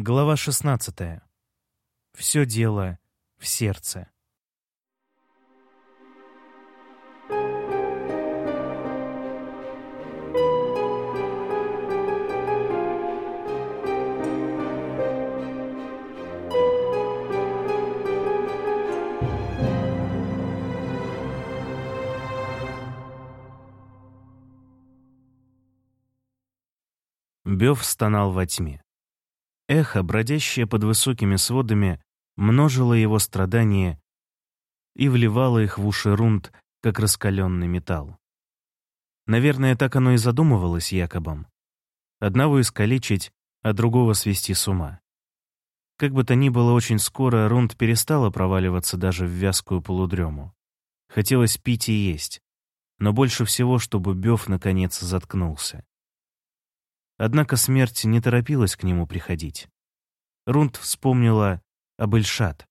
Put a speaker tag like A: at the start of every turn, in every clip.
A: Глава 16. Все дело в сердце. Бёв стонал во тьме. Эхо, бродящее под высокими сводами, множило его страдания и вливало их в уши рунд, как раскаленный металл. Наверное, так оно и задумывалось Якобом. Одного искалечить, а другого свести с ума. Как бы то ни было, очень скоро Рунд перестала проваливаться даже в вязкую полудрему. Хотелось пить и есть, но больше всего, чтобы Бёв наконец заткнулся. Однако смерть не торопилась к нему приходить. Рунд вспомнила об Ильшат,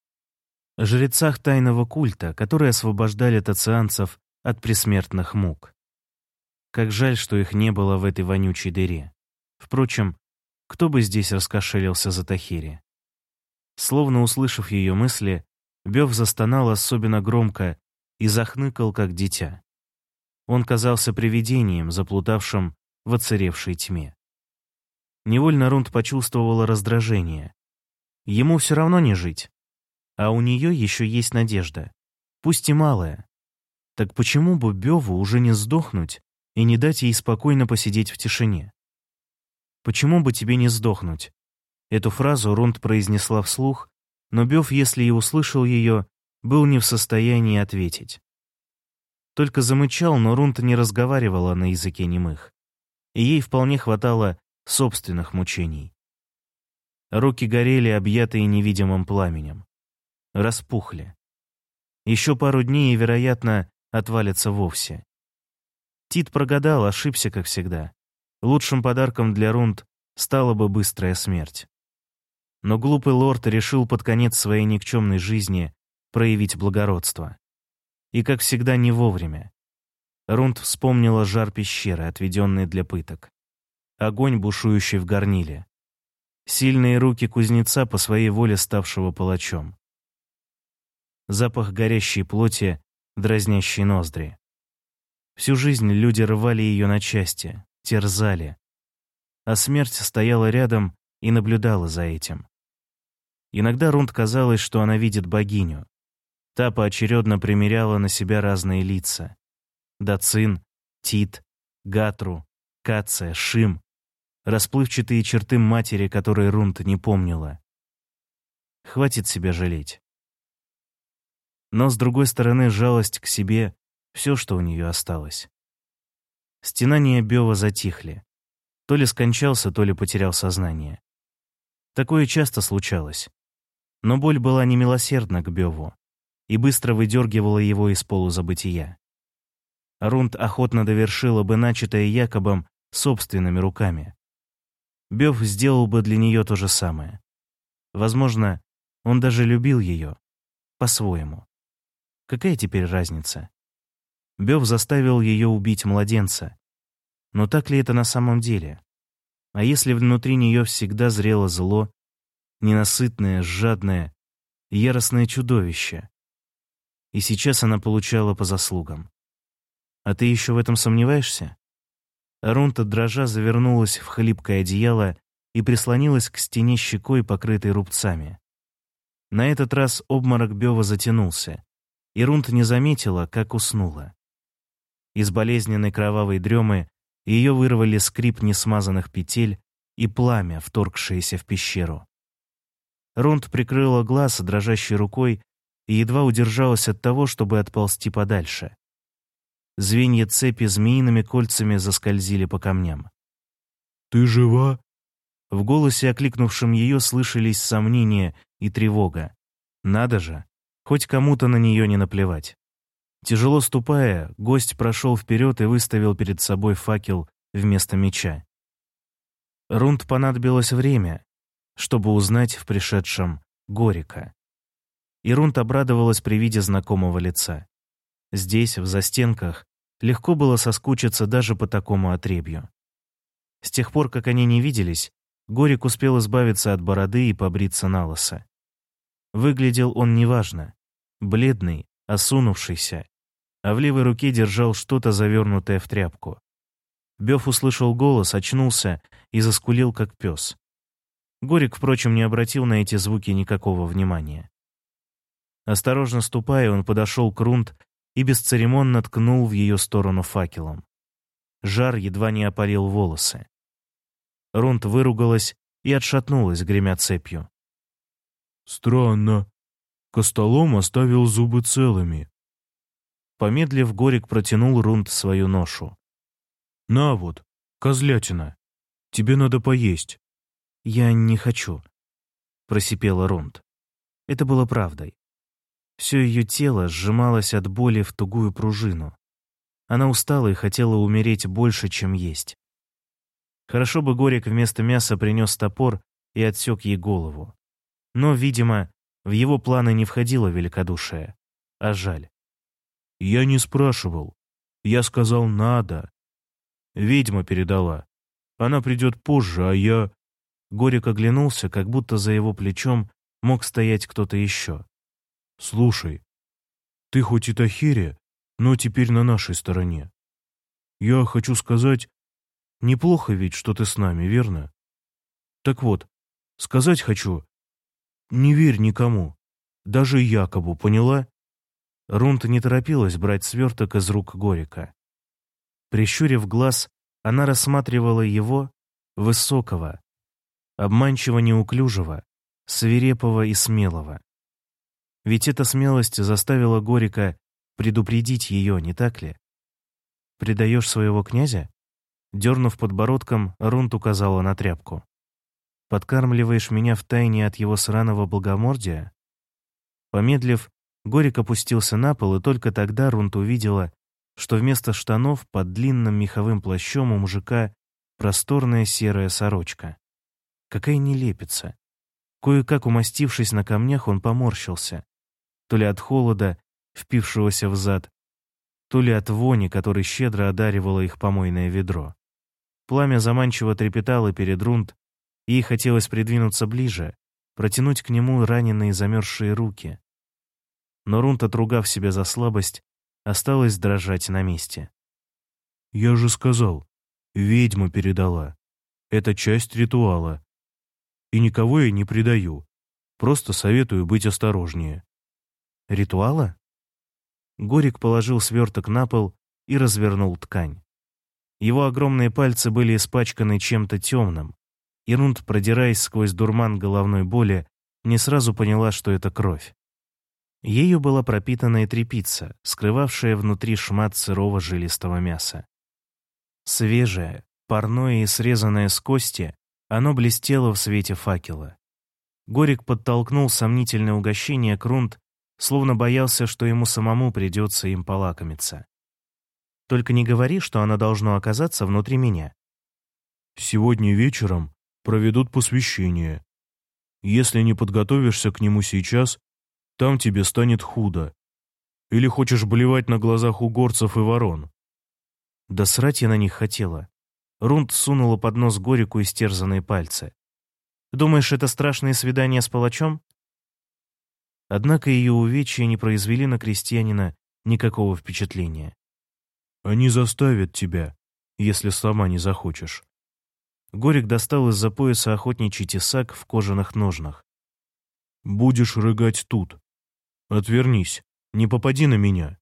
A: жрецах тайного культа, которые освобождали тацианцев от пресмертных мук. Как жаль, что их не было в этой вонючей дыре. Впрочем, кто бы здесь раскошелился за Тахири? Словно услышав ее мысли, Бев застонал особенно громко и захныкал, как дитя. Он казался привидением, заплутавшим в оцаревшей тьме. Невольно Рунд почувствовала раздражение. Ему все равно не жить. А у нее еще есть надежда. Пусть и малая. Так почему бы Беву уже не сдохнуть и не дать ей спокойно посидеть в тишине? «Почему бы тебе не сдохнуть?» Эту фразу Рунд произнесла вслух, но Бев, если и услышал ее, был не в состоянии ответить. Только замычал, но Рунд не разговаривала на языке немых. И ей вполне хватало собственных мучений. Руки горели, объятые невидимым пламенем. Распухли. Еще пару дней и, вероятно, отвалится вовсе. Тит прогадал, ошибся, как всегда. Лучшим подарком для Рунд стала бы быстрая смерть. Но глупый лорд решил под конец своей никчемной жизни проявить благородство. И, как всегда, не вовремя. Рунд вспомнила жар пещеры, отведенной для пыток огонь, бушующий в горниле. Сильные руки кузнеца по своей воле ставшего палачом. Запах горящей плоти, дразнящий ноздри. Всю жизнь люди рвали ее на части, терзали. А смерть стояла рядом и наблюдала за этим. Иногда Рунд казалось, что она видит богиню. Та поочередно примеряла на себя разные лица. Дацин, Тит, Гатру, Кация, Шим, расплывчатые черты матери, которые Рунта не помнила. Хватит себя жалеть. Но, с другой стороны, жалость к себе — все, что у нее осталось. Стенания Бева затихли. То ли скончался, то ли потерял сознание. Такое часто случалось. Но боль была немилосердна к Беву и быстро выдергивала его из полузабытия. Рунд охотно довершила бы начатое Якобом собственными руками. Бёв сделал бы для нее то же самое. Возможно, он даже любил ее. По-своему. Какая теперь разница? Бёв заставил ее убить младенца. Но так ли это на самом деле? А если внутри нее всегда зрело зло, ненасытное, жадное, яростное чудовище? И сейчас она получала по заслугам. А ты еще в этом сомневаешься? Рунта дрожа завернулась в хлипкое одеяло и прислонилась к стене щекой, покрытой рубцами. На этот раз обморок Бева затянулся, и Рунта не заметила, как уснула. Из болезненной кровавой дремы ее вырвали скрип несмазанных петель и пламя, вторгшееся в пещеру. Рунд прикрыла глаз дрожащей рукой и едва удержалась от того, чтобы отползти подальше. Звенья цепи змеиными кольцами заскользили по камням.
B: «Ты жива?»
A: В голосе, окликнувшем ее, слышались сомнения и тревога. Надо же, хоть кому-то на нее не наплевать. Тяжело ступая, гость прошел вперед и выставил перед собой факел вместо меча. Рунд понадобилось время, чтобы узнать в пришедшем Горика. И Рунд обрадовалась при виде знакомого лица. Здесь, в застенках, легко было соскучиться даже по такому отребью. С тех пор, как они не виделись, Горик успел избавиться от бороды и побриться на лысо. Выглядел он неважно. Бледный, осунувшийся, а в левой руке держал что-то завернутое в тряпку. Бёв услышал голос, очнулся и заскулил, как пес. Горик, впрочем, не обратил на эти звуки никакого внимания. Осторожно ступая, он подошел к Рунд и бесцеремонно ткнул в ее сторону факелом. Жар едва не опалил волосы. Рунд выругалась и отшатнулась, гремя цепью.
B: «Странно. Костолом оставил зубы целыми».
A: Помедлив, Горик протянул Рунд свою ношу.
B: «На вот, козлятина. Тебе надо поесть».
A: «Я не хочу», — просипела Рунд. Это было правдой. Все ее тело сжималось от боли в тугую пружину. Она устала и хотела умереть больше, чем есть. Хорошо бы Горик вместо мяса принес топор и отсек ей голову. Но, видимо, в его планы не входило великодушие. А жаль.
B: «Я не спрашивал. Я сказал «надо». Ведьма передала. Она придет позже, а я...»
A: Горик оглянулся, как будто за его плечом мог стоять кто-то еще.
B: «Слушай, ты хоть и Тахири, но теперь на нашей стороне. Я хочу сказать, неплохо ведь, что ты с нами, верно? Так вот, сказать хочу, не верь никому, даже Якобу, поняла?»
A: Рунт не торопилась брать сверток из рук Горика. Прищурив глаз, она рассматривала его, высокого, обманчиво неуклюжего, свирепого и смелого. Ведь эта смелость заставила Горика предупредить ее, не так ли? «Предаешь своего князя?» Дернув подбородком, Рунт указала на тряпку. «Подкармливаешь меня в тайне от его сраного благомордия?» Помедлив, Горик опустился на пол, и только тогда Рунт увидела, что вместо штанов под длинным меховым плащом у мужика просторная серая сорочка. Какая нелепица! Кое-как умастившись на камнях, он поморщился то ли от холода, впившегося в зад, то ли от вони, которой щедро одаривало их помойное ведро. Пламя заманчиво трепетало перед Рунд, и ей хотелось придвинуться ближе, протянуть к нему раненые замерзшие руки. Но Рунд, отругав себя за слабость, осталась дрожать на месте.
B: «Я же сказал, ведьма передала. Это часть ритуала. И никого я не предаю. Просто советую быть осторожнее.
A: Ритуала? Горик положил сверток на пол и развернул ткань. Его огромные пальцы были испачканы чем-то темным. и Рунд, продираясь сквозь дурман головной боли, не сразу поняла, что это кровь. Ею была пропитанная трепица, скрывавшая внутри шмат сырого жилистого мяса. Свежее, парное и срезанное с кости, оно блестело в свете факела. Горик подтолкнул сомнительное угощение к Рунд словно боялся, что ему самому придется им полакомиться. Только не говори, что оно должно оказаться внутри меня.
B: Сегодня вечером проведут посвящение. Если не подготовишься к нему сейчас, там тебе станет худо. Или хочешь блевать на глазах у горцев и ворон?
A: Да срать я на них хотела. Рунд сунула под нос Горику истерзанные пальцы. «Думаешь, это страшное свидание с палачом?» Однако ее увечья не произвели на крестьянина никакого впечатления.
B: «Они заставят тебя, если сама не захочешь».
A: Горик достал из-за пояса охотничий тесак в кожаных ножнах.
B: «Будешь рыгать тут. Отвернись, не попади на меня».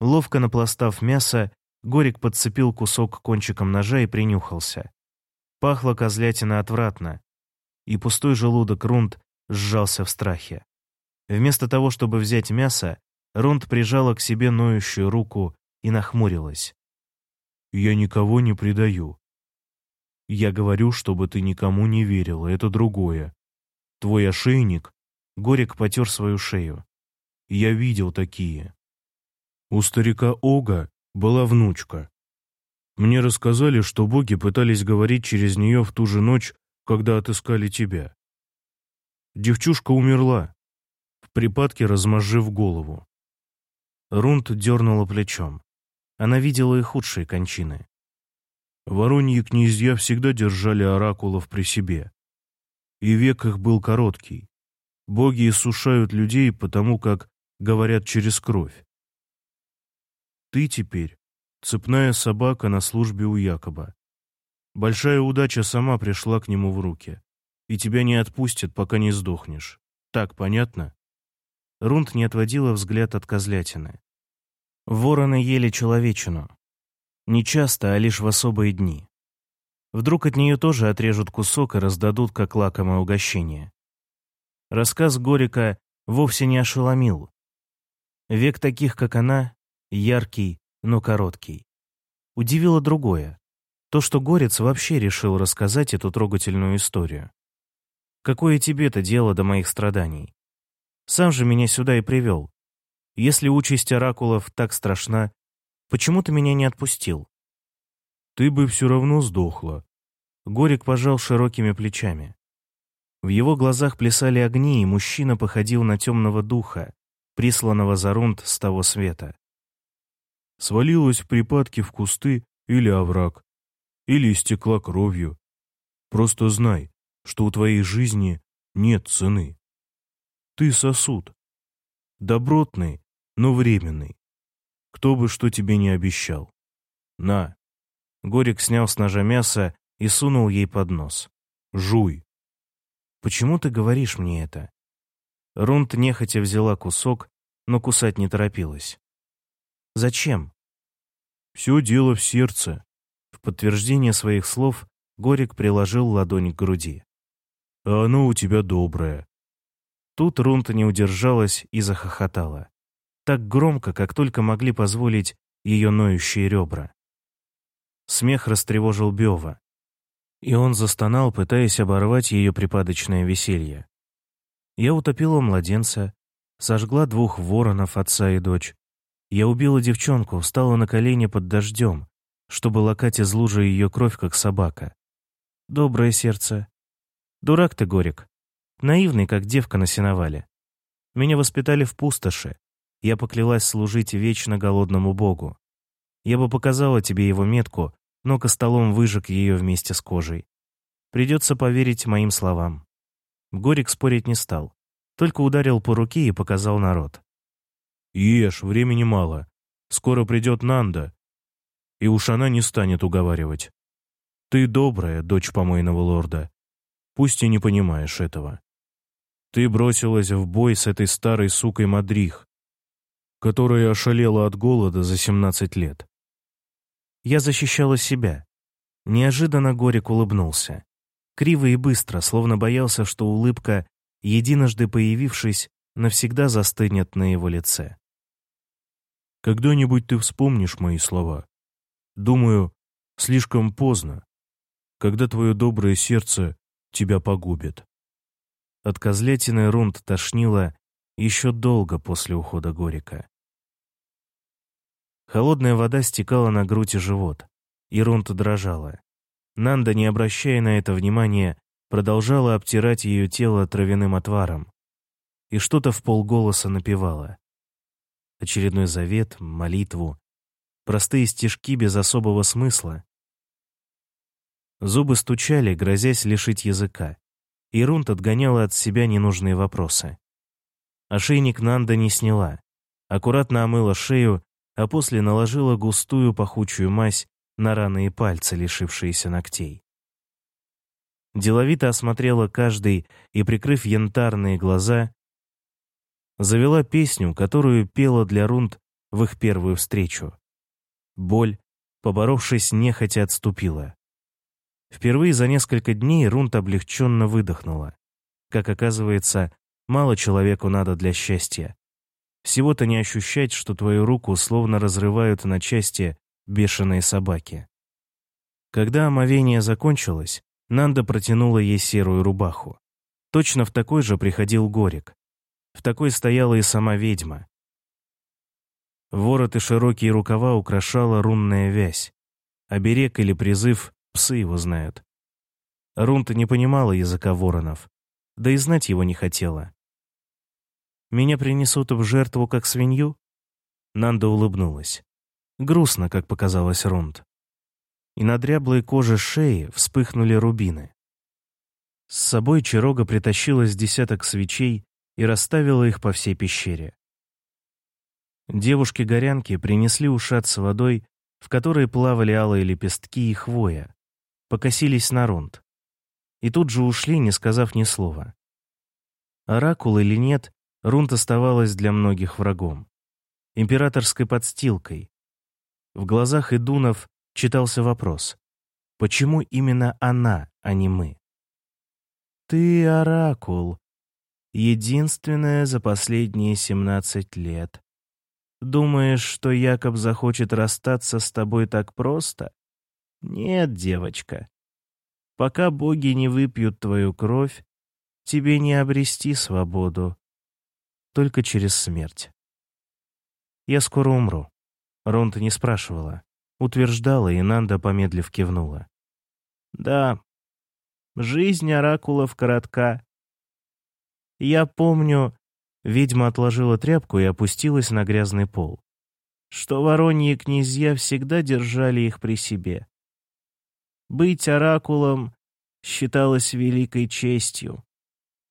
A: Ловко напластав мясо, Горик подцепил кусок кончиком ножа и принюхался. Пахло козлятина отвратно, и пустой желудок Рунд сжался в страхе. Вместо того, чтобы взять мясо, Рунд прижала к себе ноющую руку и нахмурилась.
B: «Я никого не предаю. Я говорю, чтобы ты никому не верила, это другое. Твой ошейник...»
A: Горик потер свою шею.
B: «Я видел такие. У старика Ога была внучка. Мне рассказали, что боги пытались говорить через нее в ту же ночь, когда отыскали тебя. Девчушка умерла, припадке размозжив голову.
A: Рунд дернула плечом. Она видела и худшие кончины.
B: Вороньи князья всегда держали оракулов при себе. И век их был короткий. Боги иссушают людей, потому как говорят через кровь. Ты теперь цепная собака на службе у Якоба. Большая удача сама пришла к нему в руки, и тебя не отпустят, пока не сдохнешь. Так понятно?
A: Рунд не отводила взгляд от козлятины. Вороны ели человечину. Не часто, а лишь в особые дни. Вдруг от нее тоже отрежут кусок и раздадут как лакомое угощение. Рассказ Горика вовсе не ошеломил. Век таких, как она, яркий, но короткий. Удивило другое. То, что Горец вообще решил рассказать эту трогательную историю. Какое тебе-то дело до моих страданий? Сам же меня сюда и привел. Если участь оракулов так страшна, почему ты меня не отпустил?
B: Ты бы все равно сдохла.
A: Горик пожал широкими плечами. В его глазах плясали огни, и мужчина походил на темного духа, присланного за рунд с того света.
B: Свалилась в припадке в кусты или овраг, или истекла кровью. Просто знай, что у твоей жизни нет цены. Ты сосуд. Добротный, но временный. Кто бы что тебе не обещал. На.
A: Горик снял с ножа мясо и сунул ей под нос.
B: Жуй.
A: Почему ты говоришь мне это? Рунд нехотя взяла кусок, но кусать не торопилась. Зачем?
B: Все дело в сердце.
A: В подтверждение своих слов Горик приложил ладонь к груди.
B: А оно у тебя доброе.
A: Тут Рунта не удержалась и захохотала. Так громко, как только могли позволить ее ноющие ребра. Смех растревожил Бева, и он застонал, пытаясь оборвать ее припадочное веселье. Я утопила младенца, сожгла двух воронов, отца и дочь. Я убила девчонку, встала на колени под дождем, чтобы лакать из лужи ее кровь, как собака. Доброе сердце. Дурак ты, Горик. Наивный, как девка на сеновале. Меня воспитали в пустоши. Я поклялась служить вечно голодному богу. Я бы показала тебе его метку, но костолом выжег ее вместе с кожей. Придется поверить моим словам. Горик спорить не стал, только ударил по руке и показал народ.
B: «Ешь, времени мало. Скоро придет Нанда, и уж она не станет уговаривать. Ты добрая, дочь помойного лорда, пусть и не понимаешь этого. Ты бросилась в бой с этой старой сукой Мадрих, которая ошалела от голода за 17 лет.
A: Я защищала себя. Неожиданно Горик улыбнулся. Криво и быстро, словно боялся, что улыбка, единожды появившись, навсегда застынет на его лице.
B: «Когда-нибудь ты вспомнишь мои слова. Думаю, слишком поздно, когда твое доброе сердце тебя погубит».
A: От козлятины рунд тошнило еще долго после ухода Горика. Холодная вода стекала на грудь и живот, и рунд дрожала. Нанда, не обращая на это внимания, продолжала обтирать ее тело травяным отваром и что-то в полголоса напевала. Очередной завет, молитву, простые стишки без особого смысла. Зубы стучали, грозясь лишить языка. И Рунт отгоняла от себя ненужные вопросы. Ошейник Нанда не сняла. Аккуратно омыла шею, а после наложила густую пахучую мазь на раны и пальцы, лишившиеся ногтей. Деловито осмотрела каждый и, прикрыв янтарные глаза, завела песню, которую пела для Рунд в их первую встречу. Боль, поборовшись, нехотя отступила. Впервые за несколько дней Рунт облегченно выдохнула. Как оказывается, мало человеку надо для счастья. Всего-то не ощущать, что твою руку словно разрывают на части бешеные собаки. Когда омовение закончилось, Нанда протянула ей серую рубаху. Точно в такой же приходил Горик. В такой стояла и сама ведьма. Ворот и широкие рукава украшала рунная вязь. Оберег или призыв Псы его знают. Рунта не понимала языка воронов, да и знать его не хотела. «Меня принесут в жертву как свинью?» Нанда улыбнулась. Грустно, как показалось Рунд. и на дряблой коже шеи вспыхнули рубины. С собой Чирога притащила с десяток свечей и расставила их по всей пещере. Девушки-горянки принесли ушат с водой, в которой плавали алые лепестки и хвоя, покосились на рунд. И тут же ушли, не сказав ни слова. Оракул или нет, рунд оставалась для многих врагом. Императорской подстилкой. В глазах идунов читался вопрос. Почему именно она, а не мы? «Ты оракул. Единственная за последние семнадцать лет. Думаешь, что Якоб захочет расстаться с тобой так просто? Нет, девочка. Пока боги не выпьют твою кровь, тебе не обрести свободу. Только через смерть. Я скоро умру. Ронта не спрашивала. Утверждала, и Нанда, помедлив, кивнула. Да, жизнь оракулов коротка. Я помню, ведьма отложила тряпку и опустилась на грязный пол, что вороньи князья всегда держали их при себе. Быть оракулом считалось великой честью.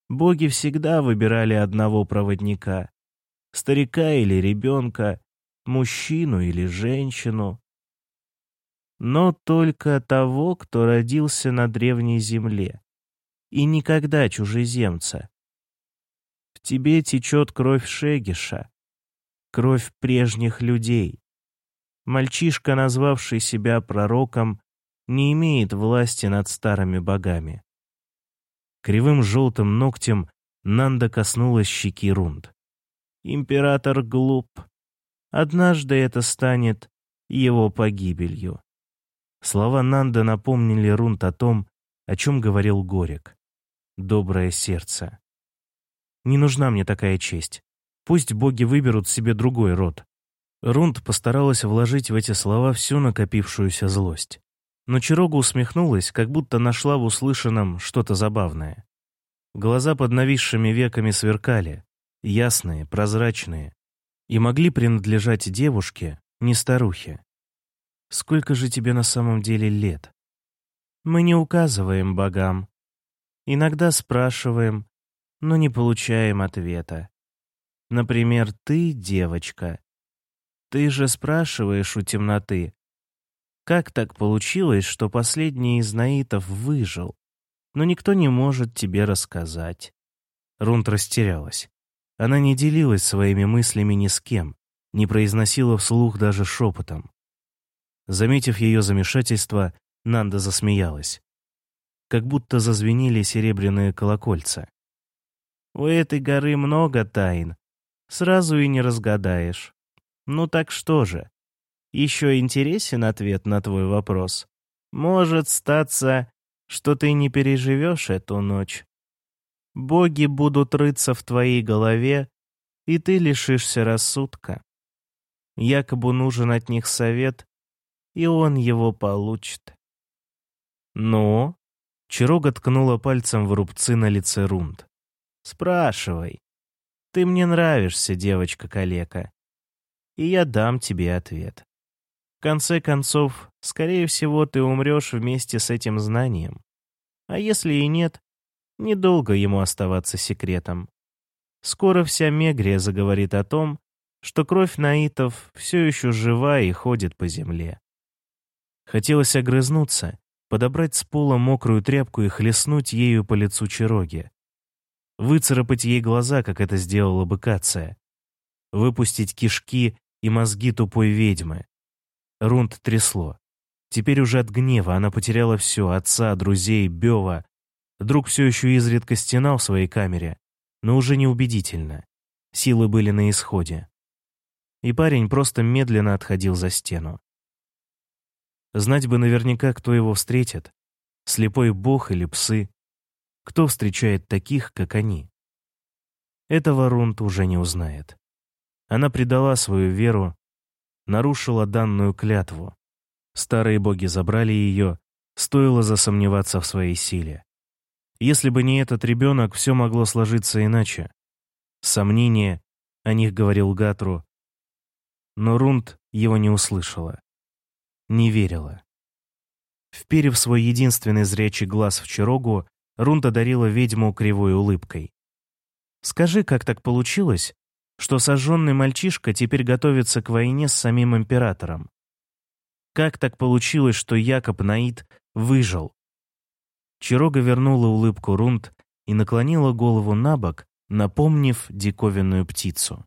A: Боги всегда выбирали одного проводника — старика или ребенка, мужчину или женщину. Но только того, кто родился на древней земле. И никогда чужеземца. В тебе течет кровь Шегиша, кровь прежних людей. Мальчишка, назвавший себя пророком, не имеет власти над старыми богами. Кривым желтым ногтем Нанда коснулась щеки Рунд. Император глуп. Однажды это станет его погибелью. Слова Нанда напомнили Рунд о том, о чем говорил Горек. Доброе сердце. Не нужна мне такая честь. Пусть боги выберут себе другой род. Рунд постаралась вложить в эти слова всю накопившуюся злость. Но Чирога усмехнулась, как будто нашла в услышанном что-то забавное. Глаза под нависшими веками сверкали, ясные, прозрачные, и могли принадлежать девушке, не старухе. «Сколько же тебе на самом деле лет?» «Мы не указываем богам. Иногда спрашиваем, но не получаем ответа. Например, ты, девочка, ты же спрашиваешь у темноты, как так получилось, что последний из наитов выжил, но никто не может тебе рассказать? Рунт растерялась. Она не делилась своими мыслями ни с кем, не произносила вслух даже шепотом. Заметив ее замешательство, Нанда засмеялась. Как будто зазвенели серебряные колокольца. «У этой горы много тайн. Сразу и не разгадаешь. Ну так что же? Еще интересен ответ на твой вопрос. Может статься, что ты не переживешь эту ночь. Боги будут рыться в твоей голове, и ты лишишься рассудка. Якобы нужен от них совет, и он его получит. Но Чирога ткнула пальцем в рубцы на лице Рунд. «Спрашивай. Ты мне нравишься, девочка-калека, и я дам тебе ответ» конце концов, скорее всего, ты умрешь вместе с этим знанием. А если и нет, недолго ему оставаться секретом. Скоро вся Мегрия заговорит о том, что кровь наитов все еще жива и ходит по земле. Хотелось огрызнуться, подобрать с пола мокрую тряпку и хлестнуть ею по лицу Чироги. Выцарапать ей глаза, как это сделала бы Кация. Выпустить кишки и мозги тупой ведьмы. Рунд трясло. Теперь уже от гнева она потеряла все — отца, друзей, Бева. Друг все еще изредка стенал в своей камере, но уже неубедительно. Силы были на исходе. И парень просто медленно отходил за стену. Знать бы наверняка, кто его встретит. Слепой бог или псы. Кто встречает таких, как они? Этого Рунд уже не узнает. Она предала свою веру, нарушила данную клятву. Старые боги забрали ее, стоило засомневаться в своей силе. Если бы не этот ребенок, все могло сложиться иначе. Сомнения, о них говорил Гатру, но Рунд его не услышала. Не верила. Вперев свой единственный зрячий глаз в Чирогу, Рунта дарила ведьму кривой улыбкой. «Скажи, как так получилось, что сожженный мальчишка теперь готовится к войне с самим императором? Как так получилось, что Якоб Наид выжил?» Чирога вернула улыбку Рунд и наклонила голову на бок, напомнив диковинную птицу.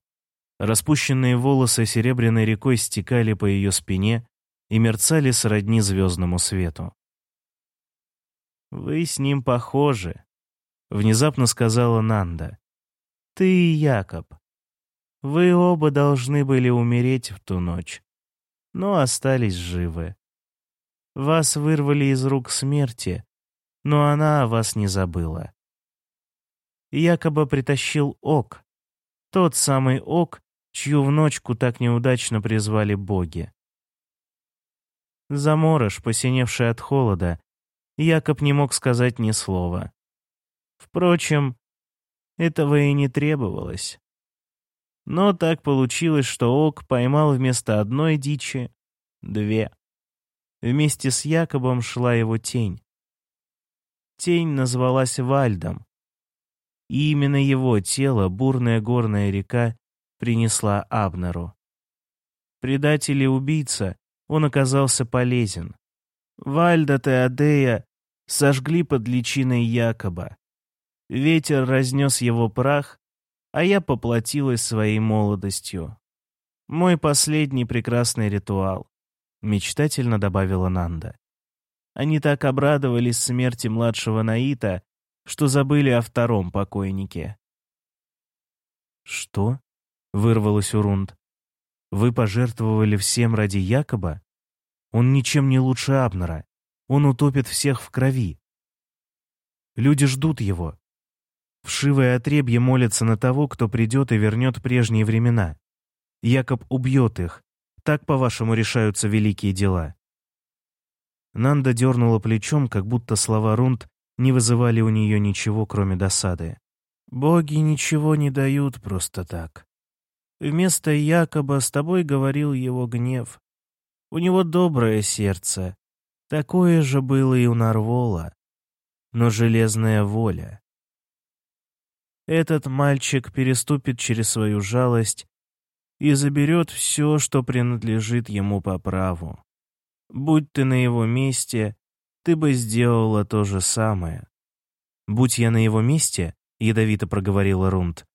A: Распущенные волосы серебряной рекой стекали по ее спине и мерцали сродни звездному свету. «Вы с ним похожи», — внезапно сказала Нанда. «Ты и Якоб. Вы оба должны были умереть в ту ночь, но остались живы. Вас вырвали из рук смерти, но она о вас не забыла. Якоба притащил Ок, тот самый Ок, чью внучку так неудачно призвали боги. Заморож, посиневший от холода, Якоб не мог сказать ни слова. Впрочем, этого и не требовалось. Но так получилось, что Ок поймал вместо одной дичи две. Вместе с Якобом шла его тень. Тень назвалась Вальдом. И именно его тело бурная горная река принесла Абнеру. Предатель и убийца, он оказался полезен. Вальда Теодея сожгли под личиной Якоба. Ветер разнес его прах, а я поплатилась своей молодостью. Мой последний прекрасный ритуал, мечтательно добавила Нанда. Они так обрадовались смерти младшего Наита, что забыли о втором покойнике. «Что?» — вырвалось у Рунд. «Вы пожертвовали всем ради Якоба? Он ничем не лучше Абнера. Он утопит всех в крови. Люди ждут его. Вшивое отребье молится на того, кто придет и вернет прежние времена. Якоб убьет их. Так, по-вашему, решаются великие дела». Нанда дернула плечом, как будто слова Рунд не вызывали у нее ничего, кроме досады. «Боги ничего не дают просто так. Вместо Якоба с тобой говорил его гнев. У него доброе сердце. Такое же было и у Нарвола. Но железная воля. Этот мальчик переступит через свою жалость и заберет все, что принадлежит ему по праву. Будь ты на его месте, ты бы сделала то же самое. Будь я на его месте, ядовито проговорила Рунд,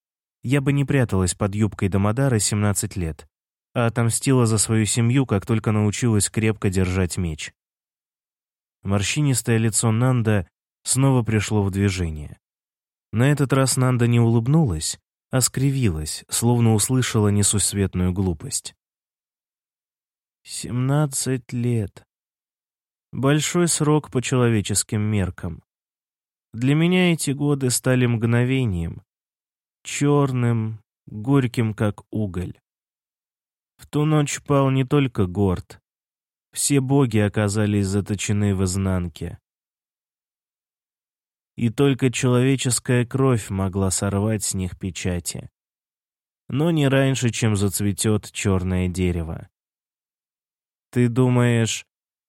A: я бы не пряталась под юбкой Дамадара 17 лет, а отомстила за свою семью, как только научилась крепко держать меч. Морщинистое лицо Нанда снова пришло в движение. На этот раз Нанда не улыбнулась, а скривилась, словно услышала несусветную глупость. «Семнадцать лет. Большой срок по человеческим меркам. Для меня эти годы стали мгновением, черным, горьким, как уголь. В ту ночь пал не только Горд. Все боги оказались заточены в изнанке. И только человеческая кровь могла сорвать с них печати. Но не раньше, чем зацветет черное дерево. Ты думаешь,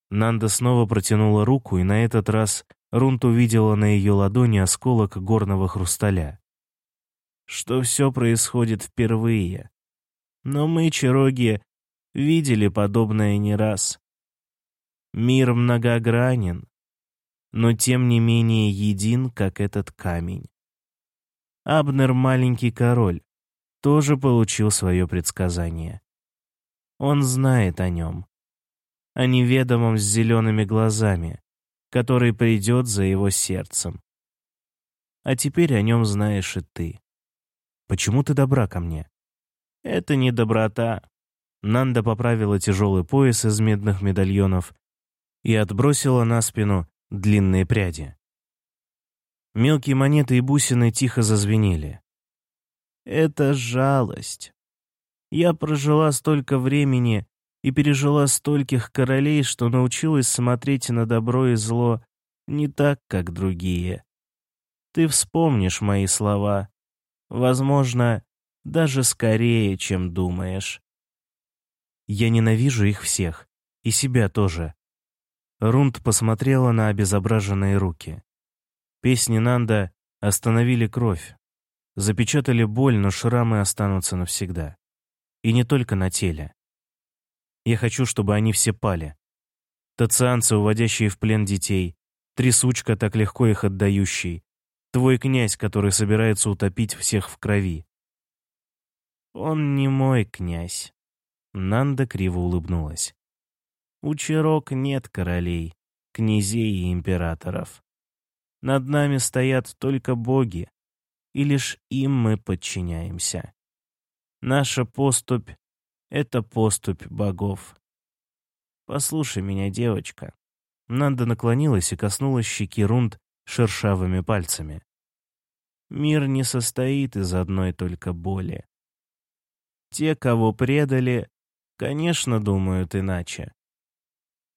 A: Нанда снова протянула руку, и на этот раз Рунт увидела на ее ладони осколок горного хрусталя. Что все происходит впервые. Но мы, чароги, видели подобное не раз. Мир многогранен, но тем не менее един, как этот камень. Абнер, маленький король, тоже получил свое предсказание. Он знает о нем о неведомом с зелеными глазами, который придет за его сердцем. А теперь о нем знаешь и ты. Почему ты добра ко мне? Это не доброта. Нанда поправила тяжелый пояс из медных медальонов и отбросила на спину длинные пряди. Мелкие монеты и бусины тихо зазвенели. «Это жалость. Я прожила столько времени, и пережила стольких королей, что научилась смотреть на добро и зло не так, как другие. Ты вспомнишь мои слова, возможно, даже скорее, чем думаешь. Я ненавижу их всех, и себя тоже. Рунд посмотрела на обезображенные руки. Песни Нанда остановили кровь, запечатали боль, но шрамы останутся навсегда. И не только на теле. Я хочу, чтобы они все пали. Тацианцы, уводящие в плен детей, трясучка, так легко их отдающий, твой князь, который собирается утопить всех в крови. Он не мой князь. Нанда криво улыбнулась. У Чирок нет королей, князей и императоров. Над нами стоят только боги, и лишь им мы подчиняемся. Наша поступь — это поступь богов. Послушай меня, девочка. Нанда наклонилась и коснулась щеки Рунд шершавыми пальцами. Мир не состоит из одной только боли. Те, кого предали, конечно, думают иначе.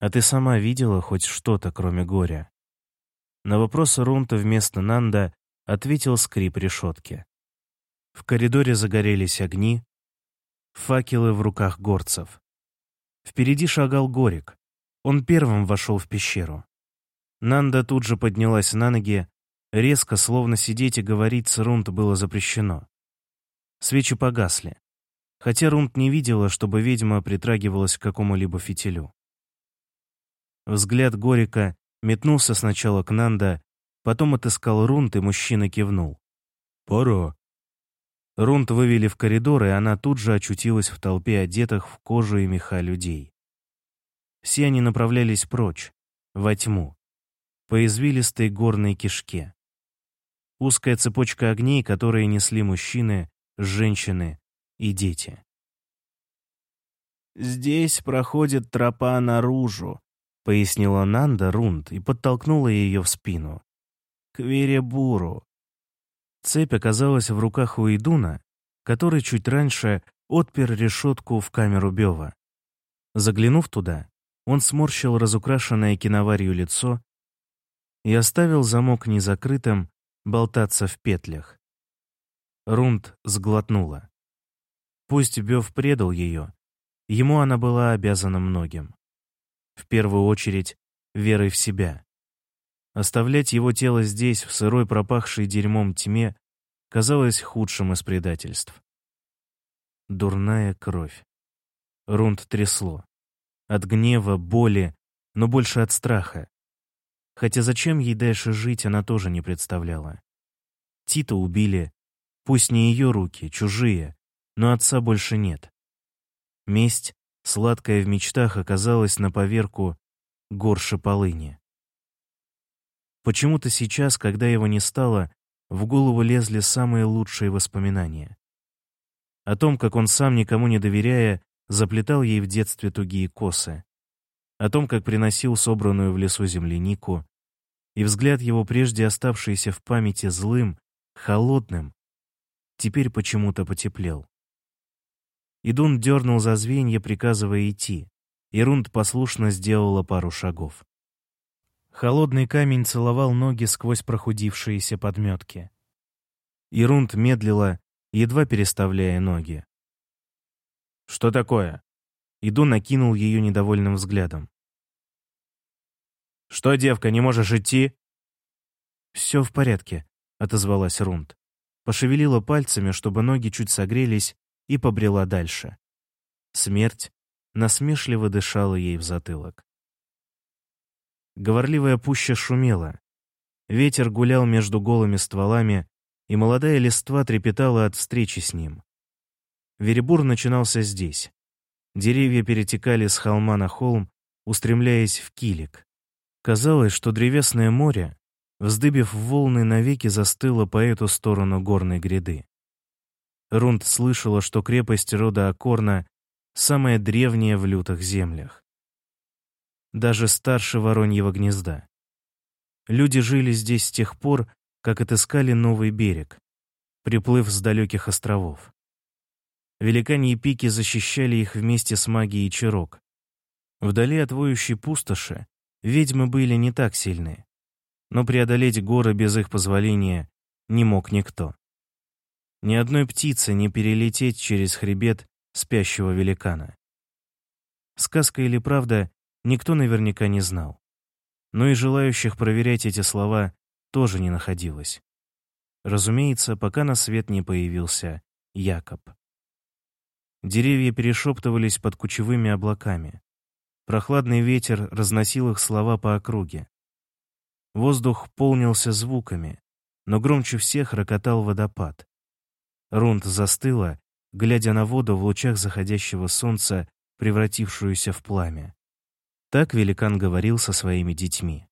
A: А ты сама видела хоть что-то, кроме горя? На вопрос Рунта вместо Нанда ответил скрип решетки. В коридоре загорелись огни, факелы в руках горцев. Впереди шагал Горик. Он первым вошел в пещеру. Нанда тут же поднялась на ноги, резко, словно сидеть и говорить с Рунт было запрещено. Свечи погасли, хотя Рунт не видела, чтобы ведьма притрагивалась к какому-либо фитилю. Взгляд Горика метнулся сначала к Нанда, потом отыскал Рунт, и мужчина кивнул.
B: «Пора».
A: Рунт вывели в коридор, и она тут же очутилась в толпе одетых в кожу и меха людей. Все они направлялись прочь, во тьму, по извилистой горной кишке. Узкая цепочка огней, которые несли мужчины, женщины и дети. «Здесь проходит тропа наружу», — пояснила Нанда Рунд и подтолкнула ее в спину. «К Веребуру». Цепь оказалась в руках у Идуна, который чуть раньше отпер решетку в камеру Бева. Заглянув туда, он сморщил разукрашенное киноварью лицо и оставил замок незакрытым болтаться в петлях. Рунд сглотнула. Пусть Бев предал ее, ему она была обязана многим. В первую очередь, верой в себя. Оставлять его тело здесь, в сырой пропахшей дерьмом тьме, казалось худшим из предательств. Дурная кровь. Рунд трясло. От гнева, боли, но больше от страха. Хотя зачем ей дальше жить, она тоже не представляла. Тита убили. Пусть не ее руки, чужие, но отца больше нет. Месть, сладкая в мечтах, оказалась на поверку горше полыни. Почему-то сейчас, когда его не стало, в голову лезли самые лучшие воспоминания. О том, как он сам, никому не доверяя, заплетал ей в детстве тугие косы, о том, как приносил собранную в лесу землянику, и взгляд его, прежде оставшийся в памяти злым, холодным, теперь почему-то потеплел. Идун дернул за звенья, приказывая идти, и Рунд послушно сделала пару шагов. Холодный камень целовал ноги сквозь прохудившиеся подметки. Ирунд медлила, едва переставляя ноги. «Что такое?» Иду накинул ее недовольным взглядом. «Что, девка, не можешь идти?» «Все в порядке», — отозвалась Рунд. Пошевелила пальцами, чтобы ноги чуть согрелись, и побрела дальше. Смерть насмешливо дышала ей в затылок. Говорливая пуща шумела. Ветер гулял между голыми стволами, и молодая листва трепетала от встречи с ним. Веребур начинался здесь. Деревья перетекали с холма на холм, устремляясь в килик. Казалось, что древесное море, вздыбив волны, навеки застыло по эту сторону горной гряды. Рунд слышала, что крепость рода Акорна самая древняя в лютых землях. Даже старше Вороньего гнезда. Люди жили здесь с тех пор, как отыскали новый берег, приплыв с далеких островов. Великаньи пики защищали их вместе с магией Чирок. Вдали от воющей пустоши ведьмы были не так сильны, но преодолеть горы без их позволения не мог никто. Ни одной птице не перелететь через хребет спящего великана. Сказка или правда, никто наверняка не знал. но и желающих проверять эти слова тоже не находилось. Разумеется, пока на свет не появился Якоб. Деревья перешептывались под кучевыми облаками. Прохладный ветер разносил их слова по округе. Воздух полнился звуками, но громче всех рокотал водопад. Рунд застыла, глядя на воду в лучах заходящего солнца, превратившуюся в пламя. Так великан говорил со своими детьми.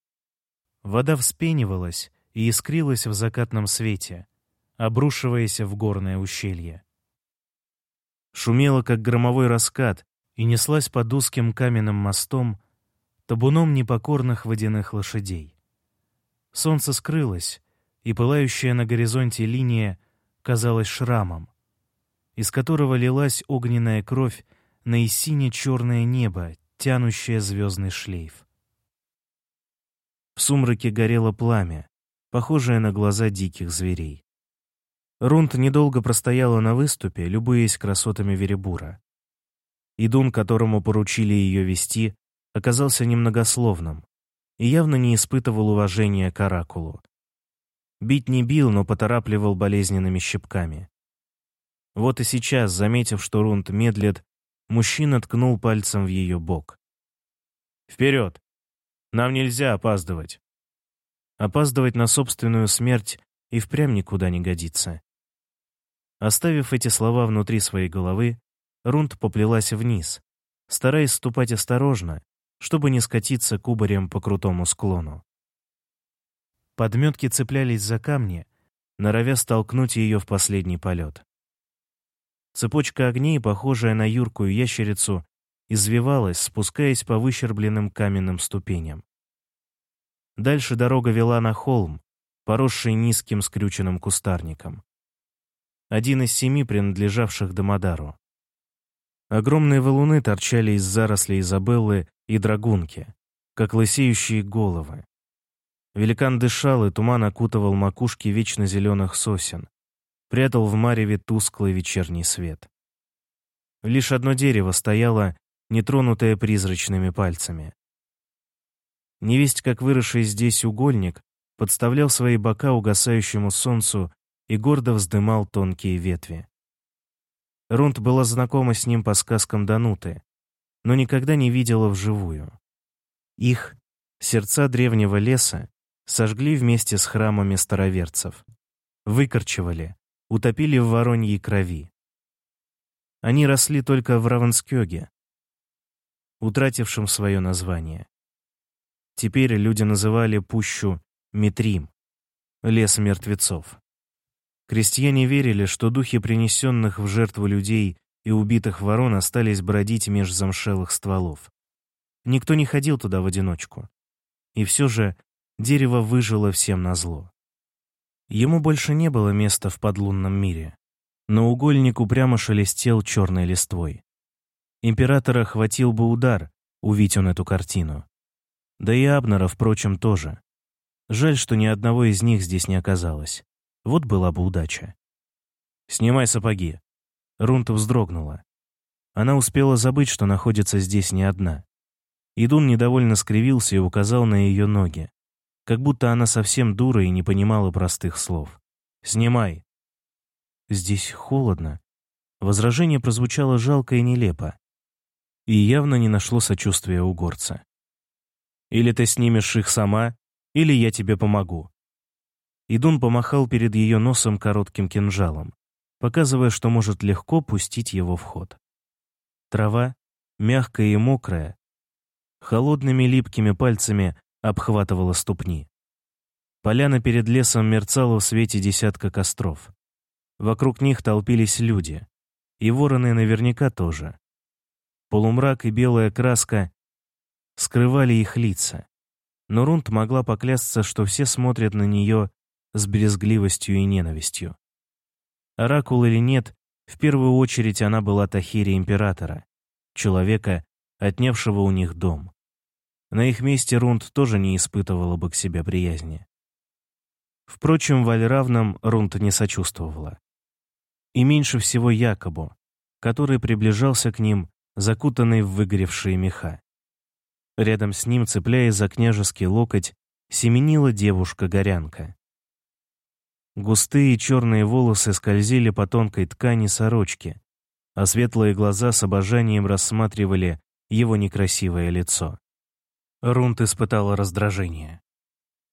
A: Вода вспенивалась и искрилась в закатном свете, обрушиваясь в горное ущелье. Шумела, как громовой раскат, и неслась под узким каменным мостом табуном непокорных водяных лошадей. Солнце скрылось, и пылающая на горизонте линия казалась шрамом, из которого лилась огненная кровь на и сине-черное небо, тянущее звездный шлейф. В сумраке горело пламя, похожее на глаза диких зверей. Рунд недолго простояла на выступе, любуясь красотами Веребура. Идун, которому поручили ее вести, оказался немногословным и явно не испытывал уважения к Оракулу. Бить не бил, но поторапливал болезненными щипками. Вот и сейчас, заметив, что Рунд медлит, Мужчина ткнул пальцем в ее бок. «Вперед! Нам нельзя опаздывать!» Опаздывать на собственную смерть и впрямь никуда не годится. Оставив эти слова внутри своей головы, Рунд поплелась вниз, стараясь ступать осторожно, чтобы не скатиться кубарем по крутому склону. Подметки цеплялись за камни, норовя столкнуть ее в последний полет. Цепочка огней, похожая на юркую ящерицу, извивалась, спускаясь по выщербленным каменным ступеням. Дальше дорога вела на холм, поросший низким скрюченным кустарником. Один из семи принадлежавших Дамодару. Огромные валуны торчали из зарослей Изабеллы и драгунки, как лысеющие головы. Великан дышал, и туман окутывал макушки вечно зеленых сосен, прятал в мареве тусклый вечерний свет. Лишь одно дерево стояло, нетронутое призрачными пальцами. Невесть, как выросший здесь угольник, подставлял свои бока угасающему солнцу и гордо вздымал тонкие ветви. Рунд была знакома с ним по сказкам Дануты, но никогда не видела вживую. Их, сердца древнего леса, сожгли вместе с храмами староверцев. Выкорчевали, утопили в вороньей крови. Они росли только в Равенскёге, утратившем свое название. Теперь люди называли пущу Митрим, лес мертвецов. Крестьяне верили, что духи принесенных в жертву людей и убитых ворон остались бродить меж замшелых стволов. Никто не ходил туда в одиночку. И все же дерево выжило всем назло. Ему больше не было места в подлунном мире. Но угольник упрямо шелестел черной листвой. Императора хватил бы удар, увидеть он эту картину. Да и Абнера, впрочем, тоже. Жаль, что ни одного из них здесь не оказалось. Вот была бы удача. «Снимай сапоги». Рунта вздрогнула. Она успела забыть, что находится здесь не одна. Идун недовольно скривился и указал на ее ноги как будто она совсем дура и не понимала простых слов. «Снимай!» «Здесь холодно». Возражение прозвучало жалко и нелепо. И явно не нашло сочувствия у горца. «Или ты снимешь их сама, или я тебе помогу». Идун помахал перед ее носом коротким кинжалом, показывая, что может легко пустить его в ход. Трава, мягкая и мокрая, холодными липкими пальцами обхватывала ступни. Поляна перед лесом мерцала в свете десятка костров. Вокруг них толпились люди. И вороны наверняка тоже. Полумрак и белая краска скрывали их лица. Но Рунд могла поклясться, что все смотрят на нее с брезгливостью и ненавистью. Оракул или нет, в первую очередь она была Тахири Императора, человека, отнявшего у них дом. На их месте Рунд тоже не испытывала бы к себе приязни. Впрочем, Вальравнам Рунд не сочувствовала. И меньше всего Якобу, который приближался к ним, закутанный в выгоревшие меха. Рядом с ним, цепляясь за княжеский локоть, семенила девушка-горянка. Густые черные волосы скользили по тонкой ткани сорочки, а светлые глаза с обожанием рассматривали его некрасивое лицо. Рунт испытала раздражение.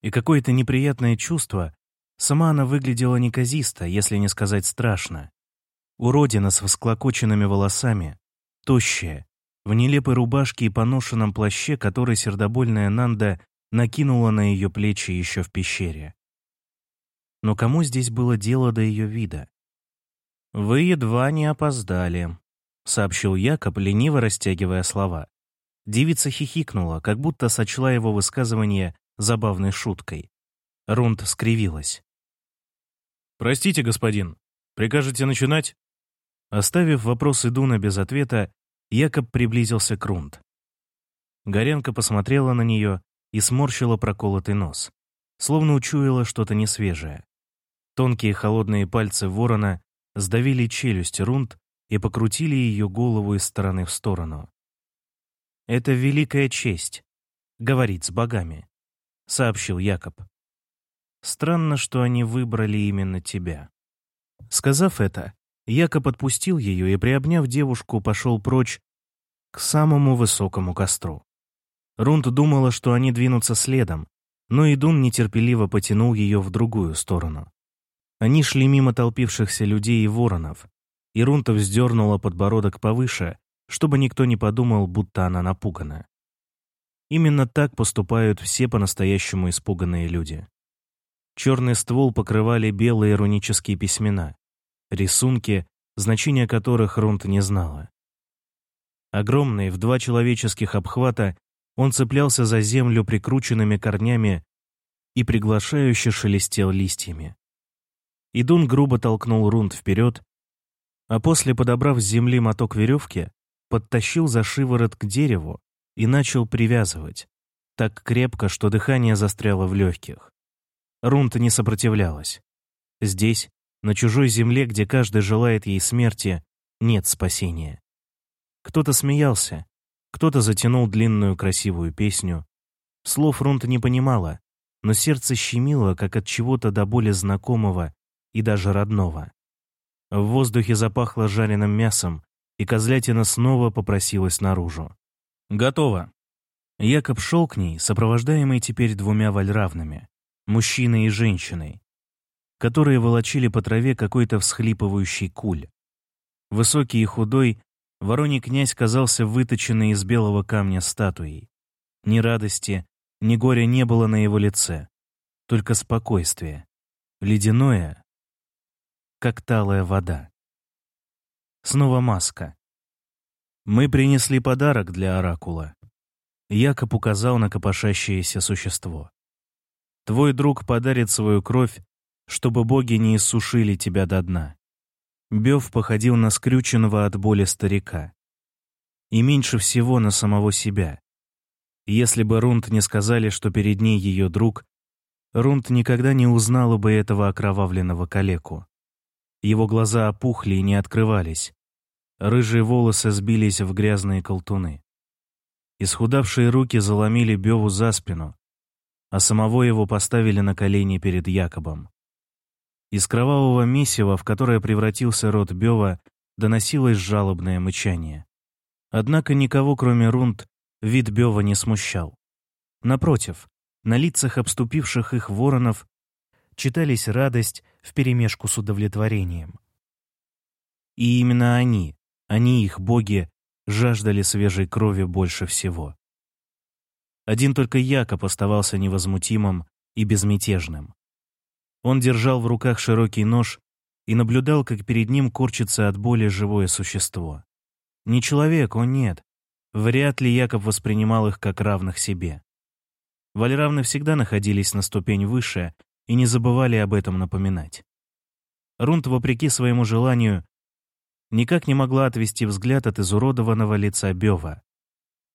A: И какое-то неприятное чувство, сама она выглядела неказисто, если не сказать страшно. Уродина с всклокоченными волосами, тощая, в нелепой рубашке и поношенном плаще, который сердобольная Нанда накинула на ее плечи еще в пещере. Но кому здесь было дело до ее вида? «Вы едва не опоздали», — сообщил Якоб, лениво растягивая слова. Девица хихикнула, как будто сочла его высказывание забавной шуткой. Рунд скривилась.
B: «Простите, господин, прикажете начинать?»
A: Оставив вопрос Идуна без ответа, Якоб приблизился к Рунд. Горенко посмотрела на нее и сморщила проколотый нос, словно учуяла что-то несвежее. Тонкие холодные пальцы ворона сдавили челюсть Рунд и покрутили ее голову из стороны в сторону. «Это великая честь — говорить с богами», — сообщил Якоб. «Странно, что они выбрали именно тебя». Сказав это, Якоб отпустил ее и, приобняв девушку, пошел прочь к самому высокому костру. Рунд думала, что они двинутся следом, но Идун нетерпеливо потянул ее в другую сторону. Они шли мимо толпившихся людей и воронов, и Рунта вздернула подбородок повыше, чтобы никто не подумал, будто она напугана. Именно так поступают все по-настоящему испуганные люди. Черный ствол покрывали белые рунические письмена, рисунки, значения которых Рунт не знала. Огромный, в два человеческих обхвата, он цеплялся за землю прикрученными корнями и приглашающе шелестел листьями. Идун грубо толкнул Рунд вперед, а после, подобрав с земли моток веревки, подтащил за шиворот к дереву и начал привязывать, так крепко, что дыхание застряло в легких. Рунд не сопротивлялась. Здесь, на чужой земле, где каждый желает ей смерти, нет спасения. Кто-то смеялся, кто-то затянул длинную красивую песню. Слов Рунд не понимала, но сердце щемило, как от чего-то до боли знакомого и даже родного. В воздухе запахло жареным мясом, и козлятина снова попросилась наружу. «Готово!» Якоб шел к ней, сопровождаемый теперь двумя вальравными, мужчиной и женщиной, которые волочили по траве какой-то всхлипывающий куль. Высокий и худой, вороний князь казался выточенной из белого камня статуей. Ни радости, ни горя не было на его лице, только спокойствие. Ледяное, как талая вода. Снова маска. Мы принесли подарок для оракула. Якоб указал на копошащееся существо. Твой друг подарит свою кровь, чтобы боги не иссушили тебя до дна. Бев походил на скрюченного от боли старика. И меньше всего на самого себя. Если бы Рунд не сказали, что перед ней ее друг, Рунд никогда не узнала бы этого окровавленного калеку. Его глаза опухли и не открывались. Рыжие волосы сбились в грязные колтуны. Исхудавшие руки заломили Беву за спину, а самого его поставили на колени перед Якобом. Из кровавого месива, в которое превратился рот Бева, доносилось жалобное мычание. Однако никого, кроме Рунд, вид Бева не смущал. Напротив, на лицах обступивших их воронов читались радость вперемешку с удовлетворением. И именно они, они, их боги, жаждали свежей крови больше всего. Один только Якоб оставался невозмутимым и безмятежным. Он держал в руках широкий нож и наблюдал, как перед ним корчится от боли живое существо. Не человек, он нет. Вряд ли Якоб воспринимал их как равных себе. Вальравны всегда находились на ступень выше и не забывали об этом напоминать. Рунт, вопреки своему желанию, никак не могла отвести взгляд от изуродованного лица Бева.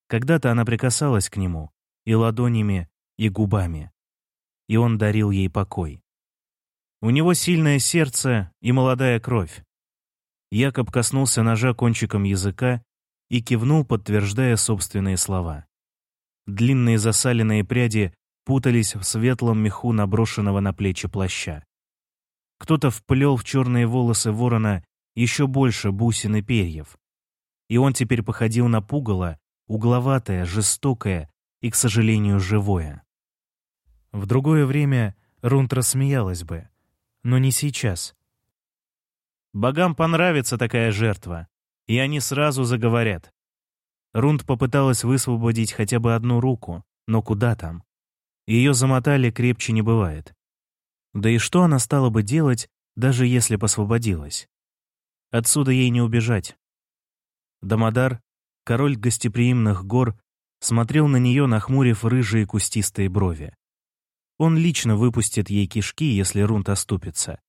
A: Когда-то она прикасалась к нему и ладонями, и губами, и он дарил ей покой. У него сильное сердце и молодая кровь. Якоб коснулся ножа кончиком языка и кивнул, подтверждая собственные слова. Длинные засаленные пряди путались в светлом меху наброшенного на плечи плаща. Кто-то вплел в черные волосы ворона еще больше бусин и перьев. И он теперь походил на пугало, угловатое, жестокое и, к сожалению, живое. В другое время Рунт рассмеялась бы, но не сейчас. Богам понравится такая жертва, и они сразу заговорят. Рунд попыталась высвободить хотя бы одну руку, но куда там? Ее замотали крепче не бывает. Да и что она стала бы делать, даже если посвободилась? Отсюда ей не убежать. Дамодар, король гостеприимных гор, смотрел на нее, нахмурив рыжие кустистые брови. Он лично выпустит ей кишки, если Рунт оступится.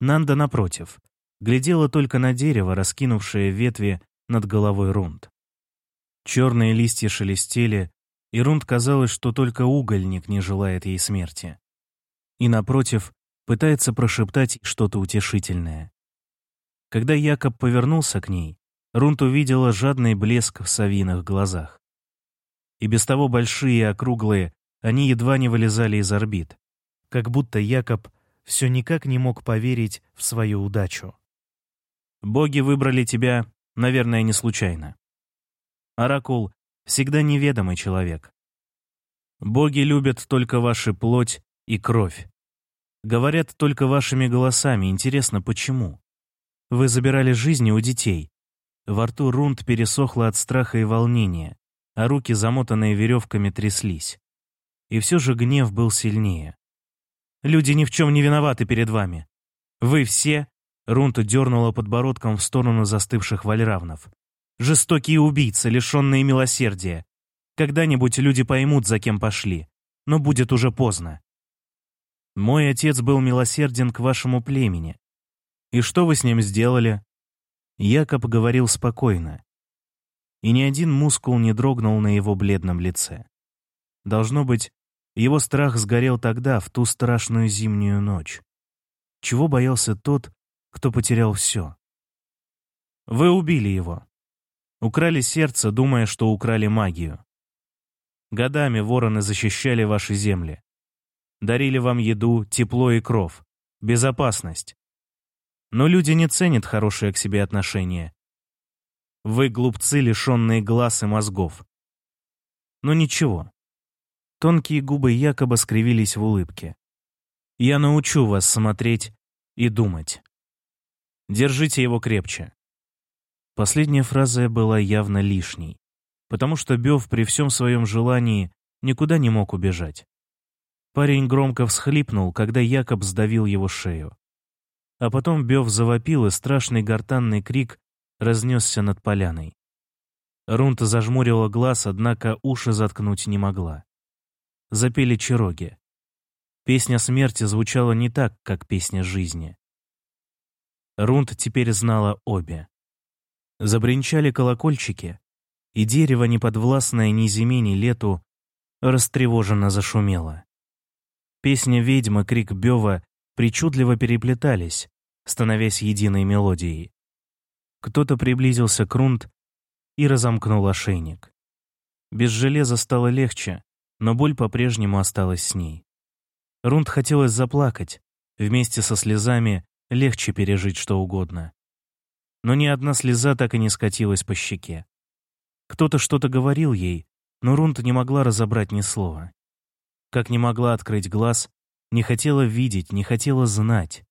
A: Нанда, напротив, глядела только на дерево, раскинувшее ветви над головой Рунд. Черные листья шелестели, и Рунд казалось, что только угольник не желает ей смерти. И, напротив, пытается прошептать что-то утешительное. Когда Якоб повернулся к ней, Рунд увидела жадный блеск в совиных глазах. И без того большие и округлые, они едва не вылезали из орбит, как будто Якоб все никак не мог поверить в свою удачу. «Боги выбрали тебя, наверное, не случайно. Оракул — всегда неведомый человек. Боги любят только ваши плоть и кровь. Говорят только вашими голосами, интересно, почему? Вы забирали жизни у детей. Во рту Рунд пересохло от страха и волнения, а руки, замотанные веревками, тряслись. И все же гнев был сильнее. «Люди ни в чем не виноваты перед вами. Вы все...» Рунта дернула подбородком в сторону застывших вальравнов. «Жестокие убийцы, лишенные милосердия. Когда-нибудь люди поймут, за кем пошли. Но будет уже поздно. Мой отец был милосерден к вашему племени. И что вы с ним сделали?» Якоб говорил спокойно. И ни один мускул не дрогнул на его бледном лице. Должно быть, его страх сгорел тогда, в ту страшную зимнюю ночь. Чего боялся тот, кто потерял все? Вы убили его. Украли сердце, думая, что украли магию. Годами вороны защищали ваши земли. Дарили вам еду, тепло и кров, безопасность. Но люди не ценят хорошее к себе отношение. Вы глупцы, лишенные глаз и мозгов. Но ничего, Тонкие губы якобы скривились в улыбке. «Я научу вас смотреть и думать. Держите его крепче». Последняя фраза была явно лишней, потому что Бёв при всем своем желании никуда не мог убежать. Парень громко всхлипнул, когда Якоб сдавил его шею. А потом Бёв завопил, и страшный гортанный крик разнесся над поляной. Рунта зажмурила глаз, однако уши заткнуть не могла запели чароги. Песня смерти звучала не так, как песня жизни. Рунд теперь знала обе. Забринчали колокольчики, и дерево, неподвластное ни зиме, ни лету, растревоженно зашумело. Песня ведьмы, крик Бева причудливо переплетались, становясь единой мелодией. Кто-то приблизился к Рунд и разомкнул ошейник. Без железа стало легче, но боль по-прежнему осталась с ней. Рунд хотелось заплакать, вместе со слезами легче пережить что угодно. Но ни одна слеза так и не скатилась по щеке. Кто-то что-то говорил ей, но Рунд не могла разобрать ни слова. Как не могла открыть глаз, не хотела видеть, не хотела знать.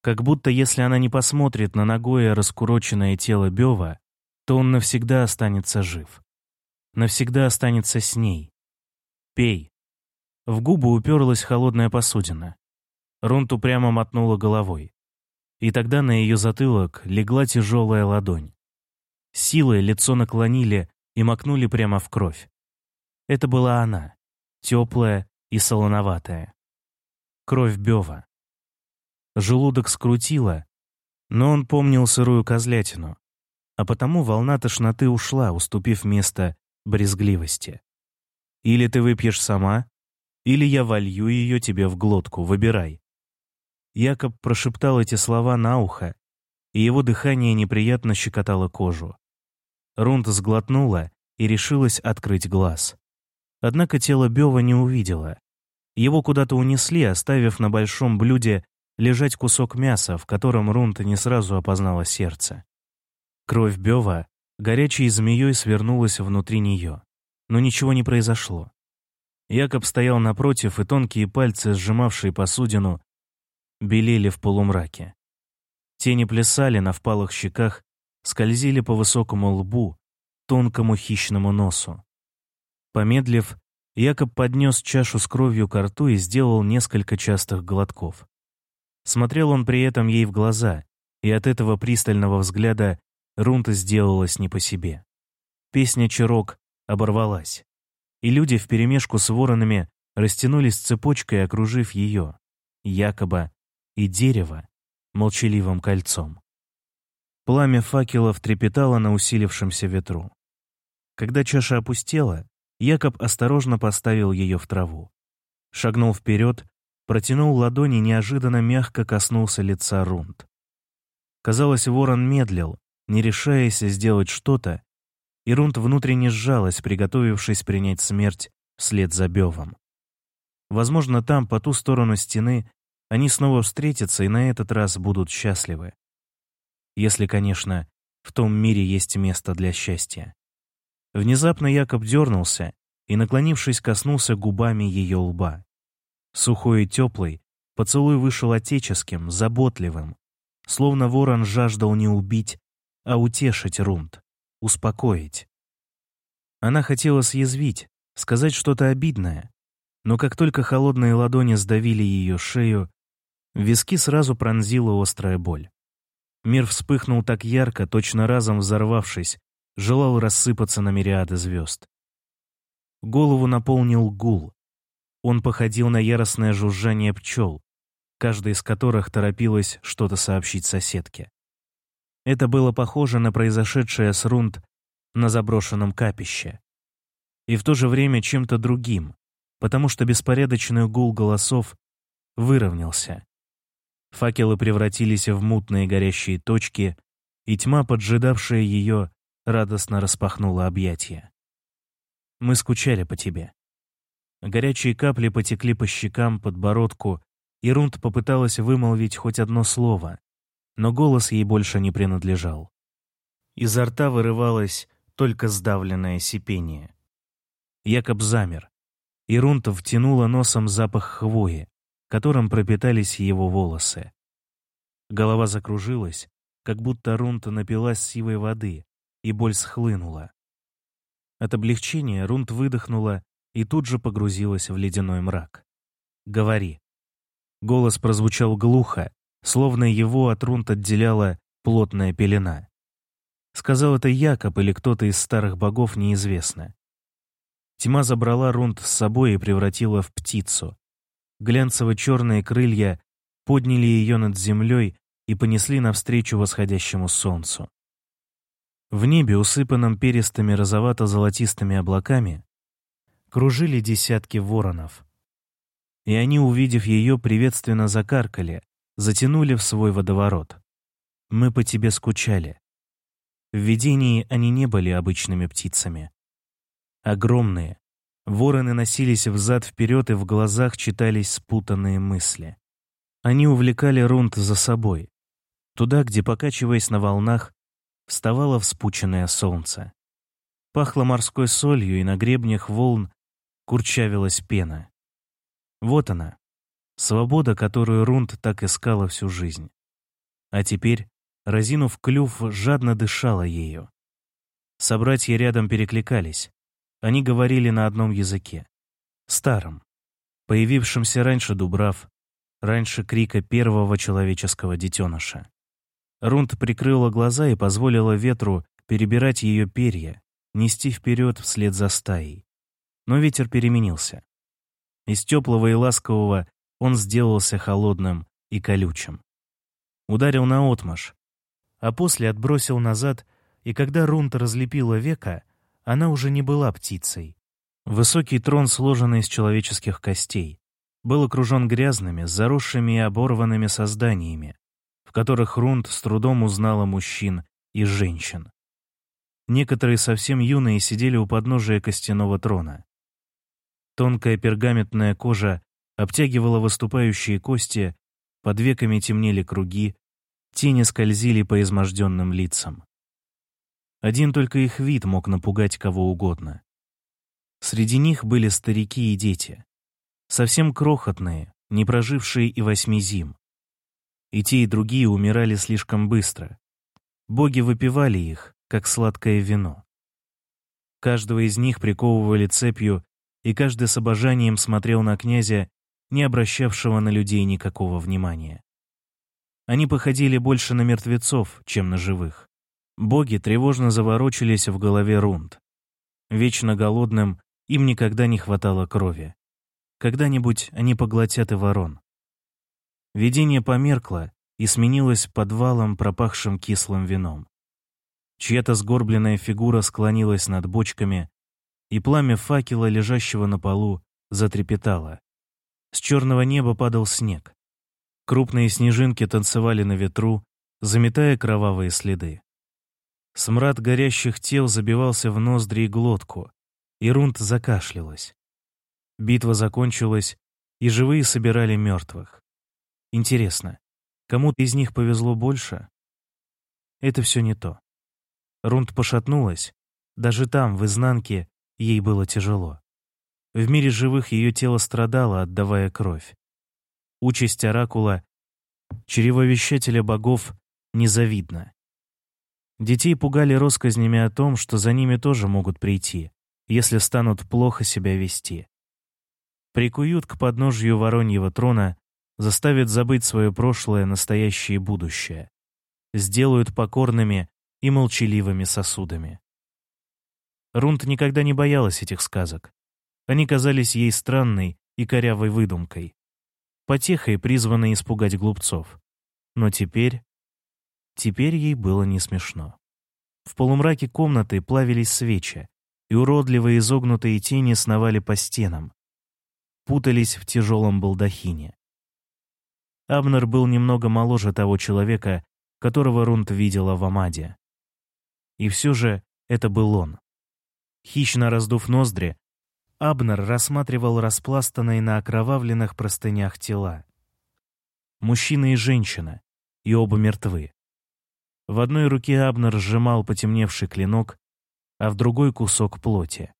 A: Как будто если она не посмотрит на ногое раскуроченное тело Бева, то он навсегда останется жив. Навсегда останется с ней. «Пей». В губы уперлась холодная посудина. Рунт упрямо мотнула головой. И тогда на ее затылок легла тяжелая ладонь. Силой лицо наклонили и макнули прямо в кровь. Это была она, теплая и солоноватая. Кровь Бева. Желудок скрутило, но он помнил сырую козлятину, а потому волна тошноты ушла, уступив место брезгливости. Или ты выпьешь сама, или я волью ее тебе в глотку, выбирай». Якоб прошептал эти слова на ухо, и его дыхание неприятно щекотало кожу. Рунд сглотнула и решилась открыть глаз. Однако тело Бева не увидела. Его куда-то унесли, оставив на большом блюде лежать кусок мяса, в котором Рунта не сразу опознала сердце. Кровь Бева горячей змеей свернулась внутри нее. Но ничего не произошло. Якоб стоял напротив, и тонкие пальцы, сжимавшие посудину, белели в полумраке. Тени плясали на впалых щеках, скользили по высокому лбу, тонкому хищному носу. Помедлив, Якоб поднес чашу с кровью к рту и сделал несколько частых глотков. Смотрел он при этом ей в глаза, и от этого пристального взгляда Рунта сделалась не по себе. Песня «Чирок» оборвалась, и люди вперемешку с воронами растянулись цепочкой, окружив ее, якобы, и дерево, молчаливым кольцом. Пламя факелов трепетало на усилившемся ветру. Когда чаша опустела, Якоб осторожно поставил ее в траву. Шагнул вперед, протянул ладони, неожиданно мягко коснулся лица Рунд. Казалось, ворон медлил, не решаясь сделать что-то, и Рунд внутренне сжалась, приготовившись принять смерть вслед за Бевом. Возможно, там, по ту сторону стены, они снова встретятся и на этот раз будут счастливы. Если, конечно, в том мире есть место для счастья. Внезапно Якоб дернулся и, наклонившись, коснулся губами ее лба. Сухой и теплый, поцелуй вышел отеческим, заботливым, словно ворон жаждал не убить, а утешить Рунд, успокоить. Она хотела съязвить, сказать что-то обидное, но как только холодные ладони сдавили ее шею, виски сразу пронзила острая боль. Мир вспыхнул так ярко, точно разом взорвавшись, желал рассыпаться на мириады звезд. Голову наполнил гул. Он походил на яростное жужжание пчел, каждая из которых торопилась что-то сообщить соседке. Это было похоже на произошедшее с Рунд на заброшенном капище. И в то же время чем-то другим, потому что беспорядочный гул голосов выровнялся. Факелы превратились в мутные горящие точки, и тьма, поджидавшая ее, радостно распахнула объятия. «Мы скучали по тебе». Горячие капли потекли по щекам, подбородку, и Рунд попыталась вымолвить хоть одно слово, но голос ей больше не принадлежал. Изо рта вырывалось только сдавленное сипение. Якоб замер, и Рунта втянула носом запах хвои, которым пропитались его волосы. Голова закружилась, как будто Рунта напилась сивой воды, и боль схлынула. От облегчения Рунт выдохнула и тут же погрузилась в ледяной мрак. «Говори». Голос прозвучал глухо, словно его от Рунт отделяла плотная пелена. Сказал это Якоб или кто-то из старых богов, неизвестно. Тьма забрала Рунд с собой и превратила в птицу. Глянцево-черные крылья подняли ее над землей и понесли навстречу восходящему солнцу. В небе, усыпанном перистыми розовато-золотистыми облаками, кружили десятки воронов. И они, увидев ее, приветственно закаркали, затянули в свой водоворот. «Мы по тебе скучали». В видении они не были обычными птицами. Огромные. Вороны носились взад-вперед, и в глазах читались спутанные мысли. Они увлекали Рунд за собой. Туда, где, покачиваясь на волнах, вставало вспученное солнце. Пахло морской солью, и на гребнях волн курчавилась пена. Вот она, свобода, которую Рунд так искала всю жизнь. А теперь, разинув клюв, жадно дышала ею. Собратья рядом перекликались. Они говорили на одном языке. Старом, появившемся раньше Дубрав, раньше крика первого человеческого детеныша. Рунд прикрыла глаза и позволила ветру перебирать ее перья, нести вперед вслед за стаей. Но ветер переменился. Из теплого и ласкового он сделался холодным и колючим. Ударил на отмаш, а после отбросил назад, и когда Рунд разлепила века, она уже не была птицей. Высокий трон, сложенный из человеческих костей, был окружен грязными, заросшими и оборванными созданиями, в которых Рунд с трудом узнала мужчин и женщин. Некоторые совсем юные сидели у подножия костяного трона. Тонкая пергаментная кожа обтягивала выступающие кости, под веками темнели круги, тени скользили по изможденным лицам. Один только их вид мог напугать кого угодно. Среди них были старики и дети, совсем крохотные, не прожившие и восьми зим. И те, и другие умирали слишком быстро. Боги выпивали их, как сладкое вино. Каждого из них приковывали цепью, и каждый с обожанием смотрел на князя, не обращавшего на людей никакого внимания. Они походили больше на мертвецов, чем на живых. Боги тревожно заворочились в голове рунд. Вечно голодным им никогда не хватало крови. Когда-нибудь они поглотят и ворон. Видение померкло и сменилось подвалом, пропахшим кислым вином. Чья-то сгорбленная фигура склонилась над бочками, и пламя факела, лежащего на полу, затрепетало. С черного неба падал снег. Крупные снежинки танцевали на ветру, заметая кровавые следы. Смрад горящих тел забивался в ноздри и глотку, и Рунд закашлялась. Битва закончилась, и живые собирали мертвых. Интересно, кому-то из них повезло больше? Это все не то. Рунд пошатнулась. Даже там, в изнанке, ей было тяжело. В мире живых ее тело страдало, отдавая кровь. Участь оракула, чревовещателя богов, незавидна. Детей пугали россказнями о том, что за ними тоже могут прийти, если станут плохо себя вести прикуют к подножью вороньего трона, заставят забыть свое прошлое, настоящее и будущее, сделают покорными и молчаливыми сосудами. Рунд никогда не боялась этих сказок. Они казались ей странной и корявой выдумкой, потехой, призванной испугать глупцов. Но теперь... Теперь ей было не смешно. В полумраке комнаты плавились свечи, и уродливые изогнутые тени сновали по стенам, путались в тяжелом балдахине. Абнер был немного моложе того человека, которого Рунд видела в Амаде. И все же это был он. Хищно раздув ноздри, Абнер рассматривал распластанные на окровавленных простынях тела. Мужчина и женщина, и оба мертвы. В одной руке Абнер сжимал потемневший клинок, а в другой — кусок плоти.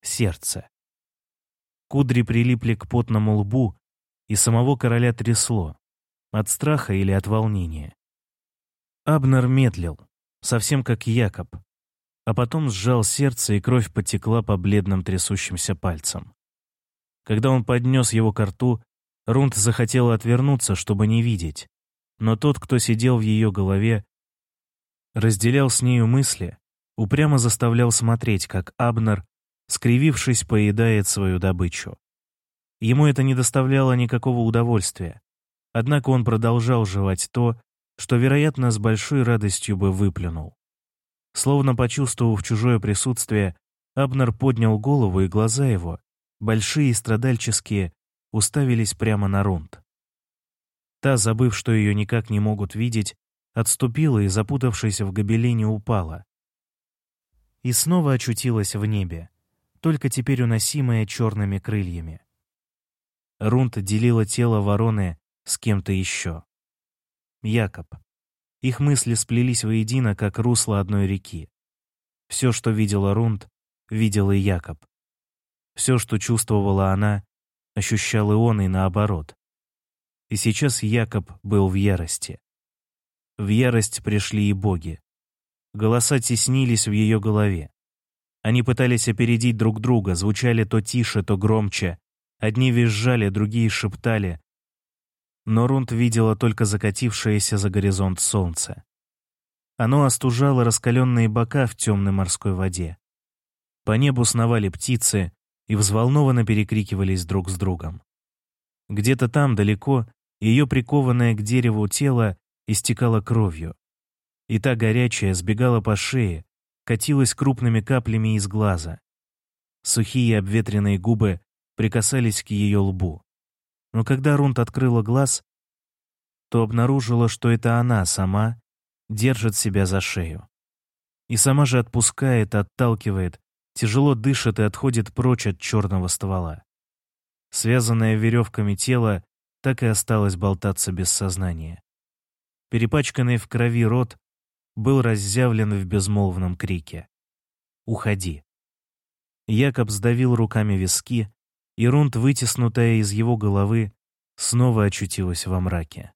A: Сердце. Кудри прилипли к потному лбу, и самого короля трясло. От страха или от волнения. Абнер медлил, совсем как Якоб, а потом сжал сердце, и кровь потекла по бледным трясущимся пальцам. Когда он поднес его к рту, Рунд захотела отвернуться, чтобы не видеть, но тот, кто сидел в ее голове, разделял с нею мысли, упрямо заставлял смотреть, как Абнер скривившись, поедает свою добычу. Ему это не доставляло никакого удовольствия, однако он продолжал жевать то, что, вероятно, с большой радостью бы выплюнул. Словно почувствовав чужое присутствие, Абнер поднял голову, и глаза его, большие и страдальческие, уставились прямо на Рунд. Та, забыв, что ее никак не могут видеть, отступила и, запутавшись в гобелене, упала. И снова очутилась в небе, только теперь уносимая черными крыльями. Рунта делила тело вороны с кем-то еще. Якоб. Их мысли сплелись воедино, как русло одной реки. Все, что видела Рунд, видел и Якоб. Все, что чувствовала она, ощущал и он, и наоборот. И сейчас Якоб был в ярости. В ярость пришли и боги. Голоса теснились в ее голове. Они пытались опередить друг друга, звучали то тише, то громче. Одни визжали, другие шептали. Но Рунд видела только закатившееся за горизонт солнце. Оно остужало раскаленные бока в темной морской воде. По небу сновали птицы и взволнованно перекрикивались друг с другом. Где-то там, далеко, ее прикованное к дереву тело истекало кровью. И та горячая сбегала по шее, катилась крупными каплями из глаза. Сухие обветренные губы прикасались к ее лбу. Но когда Рунт открыла глаз, то обнаружила, что это она сама держит себя за шею. И сама же отпускает, отталкивает, тяжело дышит и отходит прочь от черного ствола. Связанное веревками тело так и осталось болтаться без сознания. Перепачканный в крови рот был разъявлен в безмолвном крике. «Уходи!» Якоб сдавил руками виски, и Рунд, вытеснутая из его головы, снова очутилась во мраке.